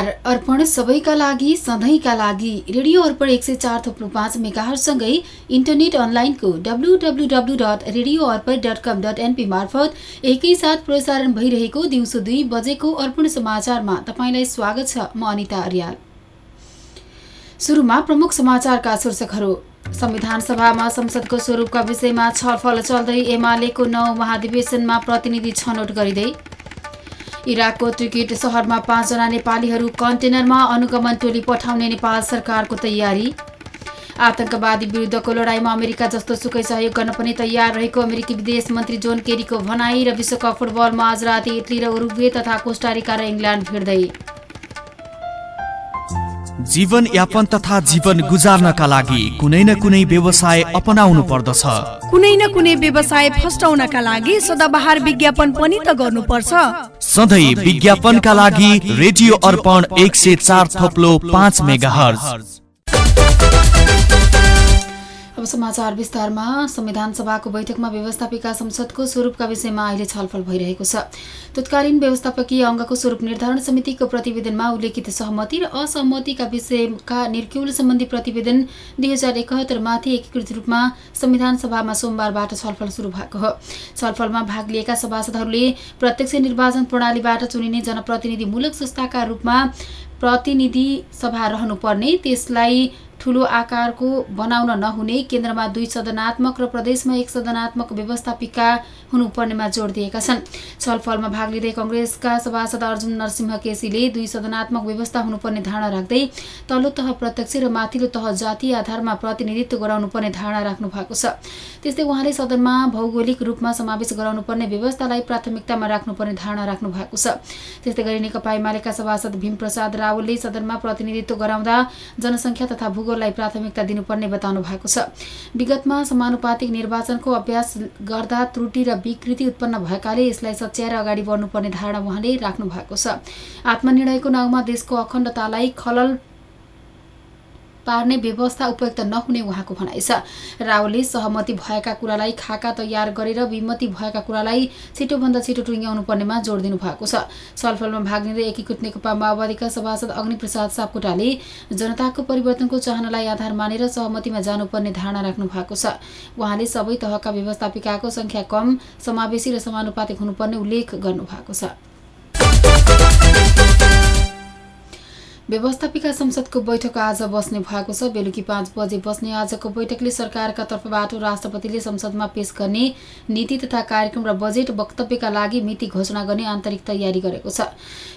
नमस्कार अर्पण सबैका लागि सधैँका लागि। रेडियो अर्पण एक सय चार थप्लु पाँच मेगाहरूसँगै इन्टरनेट अनलाइनको W W W dot radio Arpan dot com dot NP मार्फत एकैसाथ प्रसारण भइरहेको दिउँसो दुई बजेको अर्पण समाचारमा तपाईँलाई स्वागत छ म अनिता अर्याल। सुरुमा प्रमुख समाचारका शीर्षकहरू। संविधान सभामा संसदको स्वरूपका विषयमा छलफल चल्दै एमालेको नौ महाधिवेशनमा प्रतिनिधि छनौट गरिँदै इराकको त्रिकिट सहरमा पाँचजना नेपालीहरू कन्टेनरमा अनुगमन टोली पठाउने नेपाल सरकारको तयारी। आतंकवादी विरुद्धको लडाईँमा अमेरिका जस्तो सुकै सहयोग गर्न पनि तयार रहेको अमेरिकी विदेश मन्त्री जोन केरीको भनाई र विश्वकप फुटबलमा आज राति इटली र उरुग्वे तथा कोस्टारिका र इङ्ल्यान्ड भिड्दै। जीवन यापन तथा जीवन गुजार्नका लागि कुनै न कुनै व्यवसाय अपनाउनु पर्दछ। कुनै न कुनै व्यवसाय फस्टाउनका लागि सदाबहार विज्ञापन पनि त गर्नुपर्छ। सधैँ विज्ञापनका लागि रेडियो अर्पण एक सय चार थोप्लो पाँच मेगा समाचार विस्तारमा। संविधान सभाको बैठकमा व्यवस्थापिका संसदको स्वरूपका विषयमा अहिले छलफल भइरहेको छ। तत्कालीन व्यवस्थापकीय अङ्गको स्वरूप निर्धारण समितिको प्रतिवेदनमा उल्लेखित सहमति र असहमतिका विषयका निर्क्युल सम्बन्धी प्रतिवेदन दुई हजार एकहत्तरमाथि एकीकृत रूपमा संविधान सभामा सोमबारबाट छलफल सुरु भएको हो। छलफलमा भाग लिएका सभासदहरूले प्रत्यक्ष निर्वाचन प्रणालीबाट चुनिने जनप्रतिनिधिमूलक संस्थाका रूपमा प्रतिनिधि सभा रहनुपर्ने त्यसलाई ठुलो आकारको बनाउन नहुने केन्द्रमा दुई सदनात्मक र प्रदेशमा एक सदनात्मक व्यवस्थापिका हुनुपर्नेमा जोड दिएका छन्। छलफलमा भाग लिँदै कङ्ग्रेसका सभासद अर्जुन नरसिंह केसीले दुई सदनात्मक व्यवस्था हुनुपर्ने धारणा राख्दै तल्लो तह प्रत्यक्ष र माथिल्लो तह जातीय आधारमा प्रतिनिधित्व गराउनुपर्ने धारणा राख्नु भएको छ। त्यस्तै उहाँले सदनमा भौगोलिक रूपमा समावेश गराउनुपर्ने व्यवस्थालाई प्राथमिकतामा राख्नुपर्ने धारणा राख्नु भएको छ। त्यस्तै गरी नेकपा एमालेका सभासद भीमप्रसाद रावलले सदनमा प्रतिनिधित्व गराउँदा जनसङ्ख्या तथा भूगोललाई प्राथमिकता दिनुपर्ने बताउनु भएको छ। विगतमा समानुपातिक निर्वाचनको अभ्यास गर्दा त्रुटि र विकृति उत्पन्न भएकाले यसलाई सच्याएर अगाडि बढ्नुपर्ने धारणा उहाँले राख्नु भएको छ। आत्मनिर्णयको नाउँमा देशको अखण्डतालाई खलल पार्ने व्यवस्था उपयुक्त नहुने उहाँको भनाइ छ। रावलले सहमति भएका कुरालाई खाका तयार गरेर विमति भएका कुरालाई छिटोभन्दा छिटो टुङ्ग्याउनु पर्नेमा जोड दिनु भएको छ। छलफलमा भाग लिँदै एकीकृत नेकपा माओवादीका सभासद अग्निप्रसाद सापकोटाले जनताको परिवर्तनको चाहनालाई आधार मानेर सहमतिमा जानुपर्ने धारणा राख्नु भएको छ। उहाँले सबै तहका व्यवस्थापिकाको संख्या कम समावेशी र समानुपातिक हुनुपर्ने उल्लेख गर्नुभएको छ। व्यवस्थापिका संसदको बैठक आज बस्ने भएको छ। बेलुकी पाँच बजे बस्ने आजको बैठकले सरकारका तर्फबाट राष्ट्रपतिले संसदमा पेश गर्ने नीति तथा कार्यक्रम र बजेट वक्तव्यका लागि मिति घोषणा गर्ने आन्तरिक तयारी गरेको छ।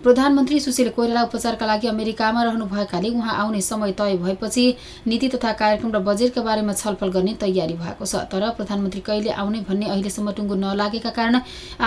प्रधानमन्त्री सुशील कोइराला उपचारका लागि अमेरिकामा रहनु भएकाले उहाँ आउने समय तय भएपछि नीति तथा कार्यक्रम र बजेटका बारेमा छलफल गर्ने तयारी भएको छ। तर प्रधानमन्त्री कहिले आउने भन्ने अहिलेसम्म टुङ्गो नलागेका कारण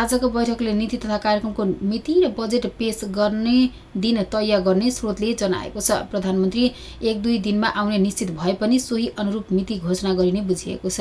आजको बैठकले नीति तथा कार्यक्रमको मिति र बजेट पेश गर्ने दिन तय गर्ने स्रोतले जनाएको छ। प्रधानमन्त्री एक दुई दिनमा आउने निश्चित भए पनि सोही अनुरूप मिति घोषणा गरिने बुझिएको छ।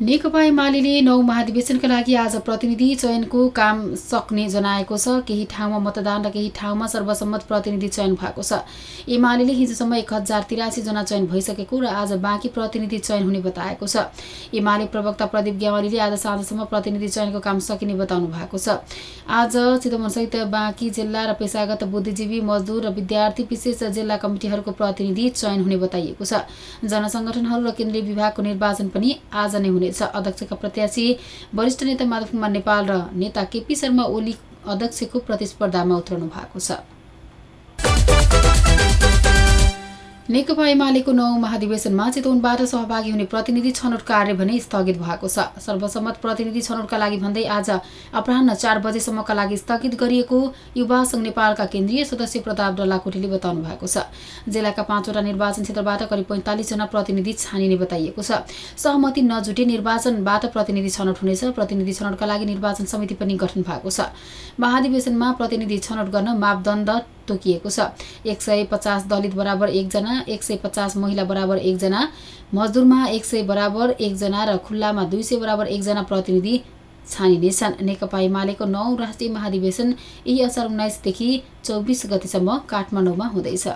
नेकपा एमाले नौ महाधिवेशनका लागि आज प्रतिनिधि चयनको काम सक्ने जनाएको छ। केही ठाउँमा मतदान र केही ठाउँमा सर्वसम्मत प्रतिनिधि चयन भएको छ। एमाले हिजोसम्म एक हजार तिरासीजना चयन भइसकेको र आज बाँकी प्रतिनिधि चयन हुने बताएको छ। एमाले प्रवक्ता प्रदीप ग्यावालीले आज साँझसम्म प्रतिनिधि चयनको काम सकिने बताउनु भएको छ। आज चितवनसहित बाँकी जिल्ला र पेसागत बुद्धिजीवी मजदुर र विद्यार्थी विशेष जिल्ला कमिटीहरूको प्रतिनिधि चयन हुने बताइएको छ। जनसङ्गठनहरू र केन्द्रीय विभागको निर्वाचन पनि आज नै हुने हुनेछ अध्यक्षका प्रत्याशी वरिष्ठ नेता माधव कुमार नेपाल र नेता केपी शर्मा ओली अध्यक्षको प्रतिस्पर्धामा उत्रनु भएको छ। नेकपा एमालेको नौ महाधिवेशनमा चितवनबाट सहभागी हुने प्रतिनिधि छनौट कार्य भने स्थगित भएको छ। सर्वसम्मत प्रतिनिधि छनौटका लागि भन्दै आज अपराह चार बजेसम्मका लागि स्थगित गरिएको युवा सङ्घ नेपालका केन्द्रीय सदस्य प्रताप डल्लाकोटीले बताउनु भएको छ। जिल्लाका पाँचवटा निर्वाचन क्षेत्रबाट करिब पैँतालिसजना प्रतिनिधि छानिने बताइएको छ। सहमति नजुटे निर्वाचनबाट प्रतिनिधि छनौट हुनेछ। प्रतिनिधि छनौटका लागि निर्वाचन समिति पनि गठन भएको छ। महाधिवेशनमा प्रतिनिधि छनौट गर्न मापदण्ड तोकिएको छ। एक सय पचास दलित बराबर एकजना एक सय पचास महिला बराबर एकजना मजदुरमा एक सय बराबर एकजना र खुल्लामा दुई सय बराबर एकजना प्रतिनिधि छानिनेछन्। नेकपा एमालेको नौ राष्ट्रिय महाधिवेशन यही असार उन्नाइसदेखि चौबिस गतिसम्म काठमाडौँमा हुँदैछ।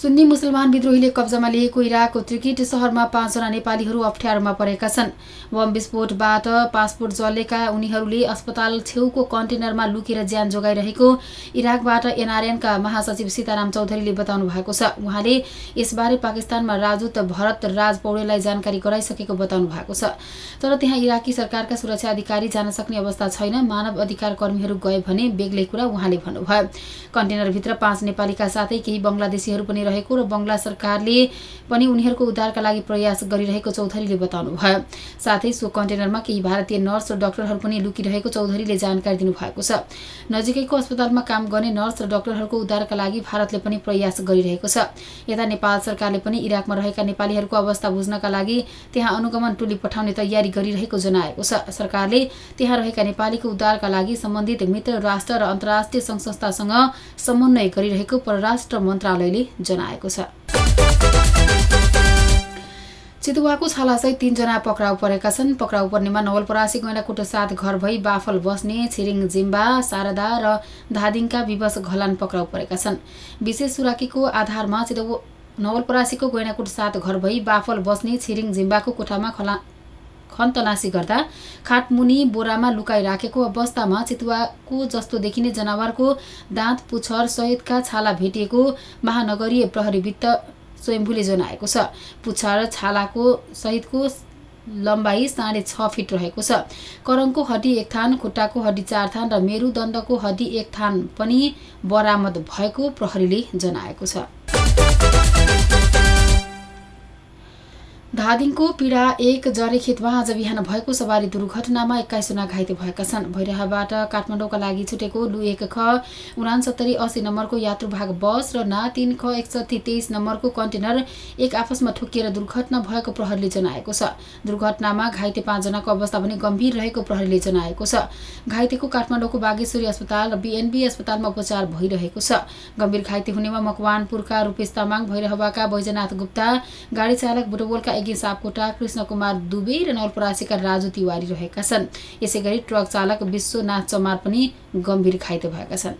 सुन्नी मुसलमान विद्रोहीले कब्जामा लिएको इराकको त्रिकिट सहरमा पाँचजना नेपालीहरू अप्ठ्यारोमा परेका छन्। बम विस्फोटबाट पासपोर्ट जलेका उनीहरूले अस्पताल छेउको कन्टेनरमा लुकेर ज्यान जोगाइरहेको इराकबाट एनआरएनका महासचिव सीताराम चौधरीले बताउनु भएको छ। उहाँले यसबारे पाकिस्तानमा राजदूत भरत राज पौडेललाई जानकारी गराइसकेको बताउनु भएको छ। तर त्यहाँ इराकी सरकारका सुरक्षा अधिकारी जान सक्ने अवस्था छैन। मानव अधिकार कर्मीहरू गए भने बेग्लै कुरा उहाँले भन्नुभयो। कन्टेनरभित्र पाँच नेपालीका साथै केही बङ्गलादेशीहरू पनि रहेको र बङ्गला सरकारले पनि उनीहरूको उद्धारका लागि प्रयास गरिरहेको चौधरीले बताउनुभयो। साथै सो कन्टेनरमा केही भारतीय नर्स र डाक्टरहरू पनि लुकिरहेको चौधरीले जानकारी दिनुभएको छ। नजिकैको अस्पतालमा काम गर्ने नर्स र डाक्टरहरूको उद्धारका लागि भारतले पनि प्रयास गरिरहेको छ। यता नेपाल सरकारले पनि इराकमा रहेका नेपालीहरूको अवस्था बुझ्नका लागि त्यहाँ अनुगमन टोली पठाउने तयारी गरिरहेको जनाएको छ। सरकारले त्यहाँ रहेका नेपालीको उद्धारका लागि सम्बन्धित मित्र राष्ट्र र अन्तर्राष्ट्रिय सङ्घ संस्थासँग समन्वय गरिरहेको परराष्ट्र मन्त्रालयले जनाएको छ। चितुवाको छालासहित तीनजना पक्राउ परेका छन्। पक्राउ पर्नेमा नवलपरासी गैँडाकोट साथ घर भई बाफल बस्ने छिरिङ जिम्बा शारदा र धादिङका विवश घलान पक्राउ परेका छन्। विशेष सुराकीको आधारमा चितु नवलपरासीको गैँडाकोट साथ घर भई बाफल बस्ने छिरिङ जिम्बाको कोठामा खला खनतलासी गर्दा खाटमुनि बोरामा लुकाइराखेको अवस्थामा चितुवाको जस्तो देखिने जनावरको दाँत पुच्छर सहितका छाला भेटिएको महानगरीय प्रहरी वित्त स्वयम्भूले जनाएको छ। पुच्छर छालाको सहितको लम्बाइ साढे छ फिट रहेको छ। करङको हड्डी एक थान खुट्टाको हड्डी चार थान र मेरुदण्डको हड्डी एक थान पनि बरामद भएको प्रहरीले जनाएको छ। धादिङको पीडा एक जरेखेतमा आज बिहान भएको सवारी दुर्घटनामा एक्काइसजना घाइते भएका छन्। भैरहबाट काठमाडौँका लागि छुटेको लु एक ख उनासत्तरी असी नम्बरको यात्रुभाग बस र ना तिन ख एकसठी तेइस नम्बरको कन्टेनर एक आपसमा ठोकिएर दुर्घटना भएको प्रहरीले जनाएको छ। दुर्घटनामा घाइते पाँचजनाको अवस्था पनि गम्भीर रहेको प्रहरीले जनाएको छ। घाइतेको काठमाडौँको बागेश्वरी अस्पताल र बिएनबी अस्पतालमा उपचार भइरहेको छ। गम्भीर घाइते हुनेमा मकवानपुरका रूपेश तामाङ भैरहवाका बैजनाथ गुप्ता गाडी चालक बुटवलका यज्ञ सापकोटा कृष्ण कुमार दुबे र नवलपरासीका राजु तिवारी रहेका छन्। यसै गरी ट्रक चालक विश्वनाथ चमार पनि गम्भीर घाइते भएका छन्।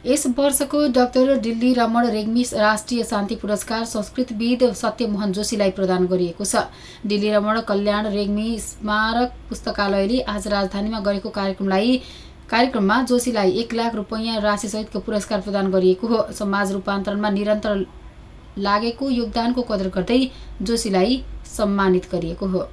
यस वर्षको डाक्टर दिल्ली रमण रेग्मी राष्ट्रिय शान्ति पुरस्कार संस्कृतविद सत्यमोहन जोशीलाई प्रदान गरिएको छ। दिल्ली रमण कल्याण रेग्मी स्मारक पुस्तकालयले आज राजधानीमा गरेको कार्यक्रमलाई कार्यक्रममा जोशीलाई एक लाख रुपैयाँ राशिसहितको पुरस्कार प्रदान गरिएको हो। समाज रूपान्तरणमा निरन्तर लागेको योगदानको कदर गर्दै जोशीलाई सम्मानित गरिएको हो।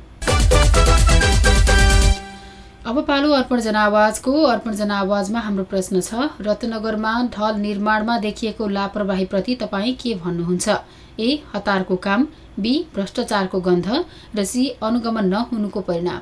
अब पालो अर्पण जनावाजको अर्पण जनावाजमा हाम्रो प्रश्न छ रत्नगरमा ढल निर्माणमा देखिएको लापरवाहीप्रति तपाईँ के भन्नुहुन्छ? ए हतारको काम बी भ्रष्टाचारको गन्ध र सी अनुगमन नहुनुको परिणाम।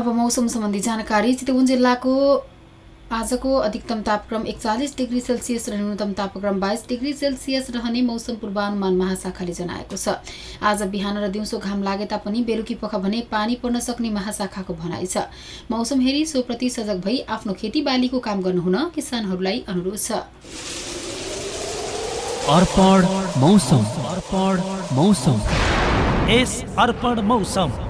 अब मौसम सम्बन्धी जानकारी। चितवन जिल्लाको आजको अधिकतम तापक्रम एकचालिस डिग्री सेल्सियस र न्यूनतम तापक्रम बाइस डिग्री सेल्सियस रहने मौसम पूर्वानुमान महाशाखाले जनाएको छ। आज बिहान र दिउँसो घाम लागे तापनि बेलुकी पख भने पानी पर्न सक्ने महाशाखाको भनाइ छ। मौसम हेरी सोप्रति सजग भई आफ्नो खेतीबालीको काम गर्नुहुन किसानहरूलाई अनुरोध छ। अर्पण मौसम। अर्पण मौसम। यस अर्पण मौसम।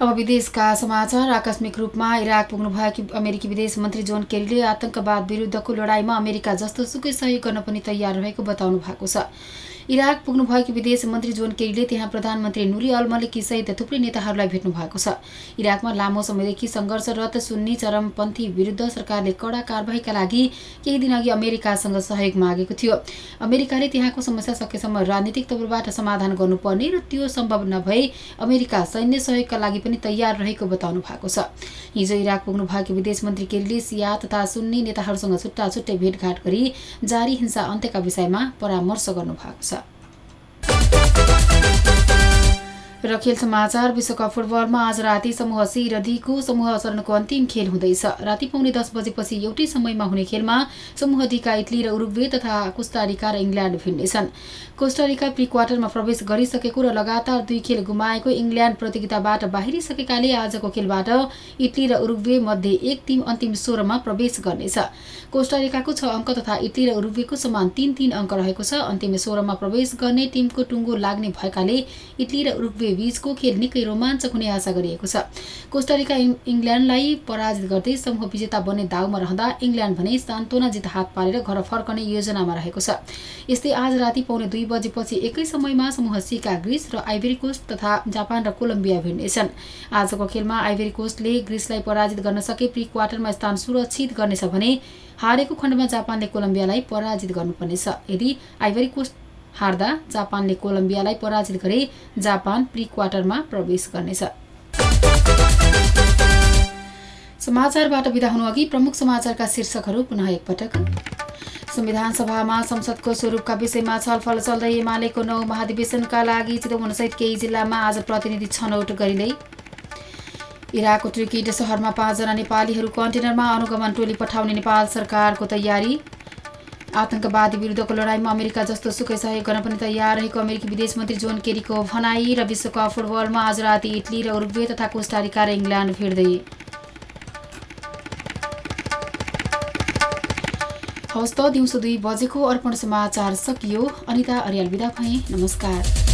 अब विदेशका समाचार आकस्मिक रूपमा इराक पुग्नुभएकी अमेरिकी विदेश मन्त्री जोन केरीले आतंकवाद विरुद्धको लडाईँमा अमेरिका जस्तो सुकै सहयोग गर्न पनि तयार रहेको बताउनु भएको छ। इराक पुग्नुभएकी विदेश मन्त्री जोन केरीले त्यहाँ प्रधानमन्त्री नुरी अल मलिकी सहित थुप्रै नेताहरूलाई भेट्नु भएको छ। इराकमा लामो समयदेखि सङ्घर्षरत सुन्नी चरमपन्थी विरुद्ध सरकारले कडा कारवाहीका लागि केही दिनअघि अमेरिकासँग सहयोग मागेको थियो। अमेरिकाले त्यहाँको समस्या सकेसम्म राजनीतिक तौरबाट समाधान गर्नुपर्ने र त्यो सम्भव नभई अमेरिका सैन्य सहयोगका लागि पनि तयार रहेको बताउनु भएको छ। हिजो इराक पुग्नुभएकी विदेश मन्त्री केरीले सिया तथा सुन्नी नेताहरूसँग छुट्टा छुट्टै भेटघाट गरी जारी हिंसा अन्त्यका विषयमा परामर्श गर्नुभएको छ। र खेल समाचार विश्वकप फुटबलमा आज राति समूह सी र डीको समूह चरणको अन्तिम खेल हुँदैछ। राति पाउने दस बजेपछि एउटै समयमा हुने खेलमा समूह डीका इटली र उरुग्वे तथा कोस्टारिका र इङ्ल्यान्ड भिड्नेछन्। कोस्टारिका प्री क्वार्टरमा प्रवेश गरिसकेको र लगातार दुई खेल गुमाएको इङ्ल्यान्ड प्रतियोगिताबाट बाहिरिसकेकाले आजको खेलबाट इटली र उरुग्वे मध्ये एक टिम अन्तिम सोह्रमा प्रवेश गर्नेछ। कोस्टारिकाको छ अङ्क तथा इटली र उरुग्वेको समान तिन तिन अङ्क रहेको छ। अन्तिम सोह्रमा प्रवेश गर्ने टिमको टुङ्गो लाग्ने भएकाले इटली र उरुग्वे बीचको खेल निकै रोमाञ्चक हुने आशा गरिएको छ। कोस्टारिका इङ्ल्यान्डलाई पराजित गर्दै समूह विजेता बन्ने दाउमा रहँदा इङ्ल्यान्ड भने सान्तोना जित हात पारेर घर फर्कने योजनामा रहेको छ। यस्तै आज राति पाउने दुई बजेपछि एकै समयमा समूह सीका ग्रिस र आइभेरी कोस्ट तथा जापान र कोलम्बिया भिड्नेछन्। आजको खेलमा आइभेरी कोस्टले ग्रिसलाई पराजित गर्न सके प्री क्वार्टरमा स्थान सुरक्षित गर्नेछ भने हारेको खण्डमा जापानले कोलम्बियालाई पराजित गर्नुपर्नेछ। यदि आइभरी कोस्ट हार्दा जापानले कोलम्बियालाई पराजित गरे जापान प्री क्वार्टरमा प्रवेश गर्नेछ। समाचारबाट बिदा हुनुअघि प्रमुख समाचारका शीर्षकहरू पुनः एकपटक। संविधान सभामा संसदको स्वरूपका विषयमा छलफल चल्दै एमालेको नौ महाधिवेशनका लागि चितवनसहित केही जिल्लामा आज प्रतिनिधि छनौट गरिँदै। इराकको ट्रिकिट सहरमा पाँचजना नेपालीहरू कन्टेनरमा अनुगमन टोली पठाउने नेपाल सरकारको तयारी। आतंकवादी विरुद्धको लडाईँमा अमेरिका जस्तो सुकै सहयोग गर्न पनि तयार रहेको अमेरिकी विदेश मन्त्री जोन केरीको भनाई र विश्वकप फुटबलमा आज राति इटली र उरुग्वे तथा कोस्टारिका र इङ्ल्यान्ड भिड्दै हवस् त दिउँसो दुई बजेको अर्पण समाचार सकियो। अनिता अर्याल विदा भएँ। नमस्कार।